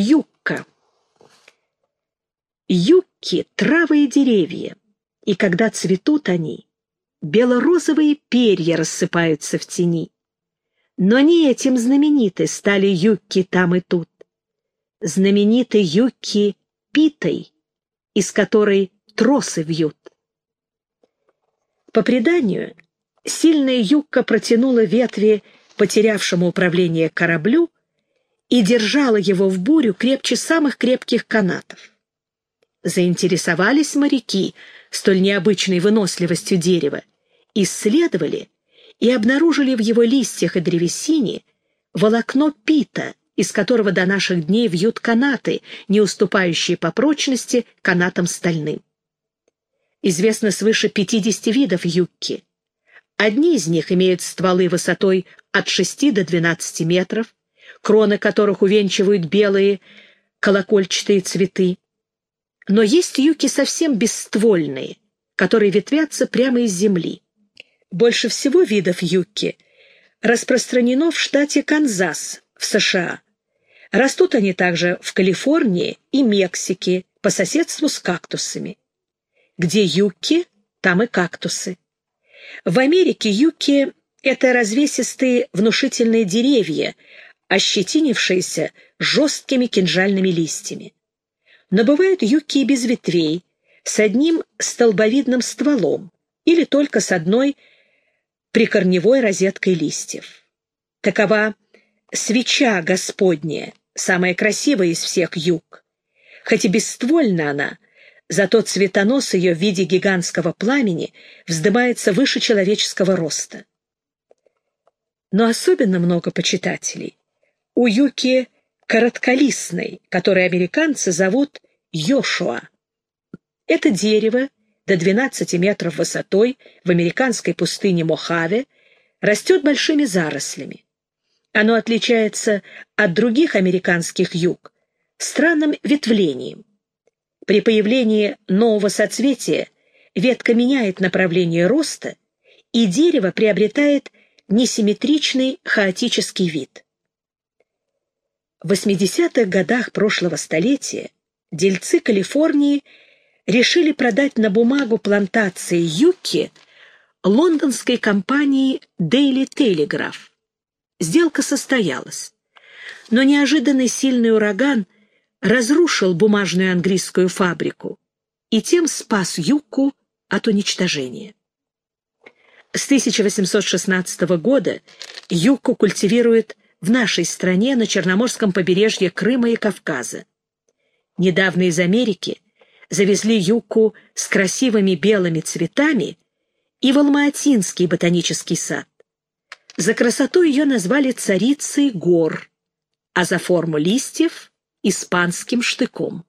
Юкка. Юкки — травы и деревья, и когда цветут они, бело-розовые перья рассыпаются в тени. Но не этим знамениты стали юкки там и тут. Знамениты юкки питой, из которой тросы вьют. По преданию, сильная юбка протянула ветви потерявшему управление кораблю и держала его в бурю крепче самых крепких канатов. Заинтересовались моряки столь необычной выносливостью дерева, исследовали и обнаружили в его листьях и древесине волокно пита, из которого до наших дней вьют канаты, не уступающие по прочности канатам стальным. Известно свыше 50 видов юкки. Одни из них имеют стволы высотой от 6 до 12 метров, кроны которых увенчивают белые колокольчатые цветы. Но есть юки совсем бесствольные, которые ветвятся прямо из земли. Больше всего видов юки распространено в штате Канзас в США. Растут они также в Калифорнии и Мексике по соседству с кактусами. Где юки, там и кактусы. В Америке юки — это развесистые внушительные деревья, ощетинившиеся жесткими кинжальными листьями. Но бывают юки без ветвей, с одним столбовидным стволом или только с одной прикорневой розеткой листьев. Такова свеча Господняя, самая красивая из всех юг. Хоть и бесствольна она, зато цветонос ее в виде гигантского пламени вздымается выше человеческого роста. Но особенно много почитателей у юки коротколистной, которой американцы зовут Йошуа. Это дерево до 12 метров высотой в американской пустыне Мохаве растет большими зарослями. Оно отличается от других американских юг странным ветвлением. При появлении нового соцветия ветка меняет направление роста, и дерево приобретает несимметричный хаотический вид. В 80-х годах прошлого столетия дельцы Калифорнии решили продать на бумагу плантации юки лондонской компании Daily Telegraph. Сделка состоялась, но неожиданный сильный ураган разрушил бумажную английскую фабрику и тем спас юку от уничтожения. С 1816 года юку культивируют в нашей стране на Черноморском побережье Крыма и Кавказа. Недавно из Америки завезли юку с красивыми белыми цветами и в Алматинский ботанический сад. За красоту ее назвали царицей гор, а за форму листьев — испанским штыком.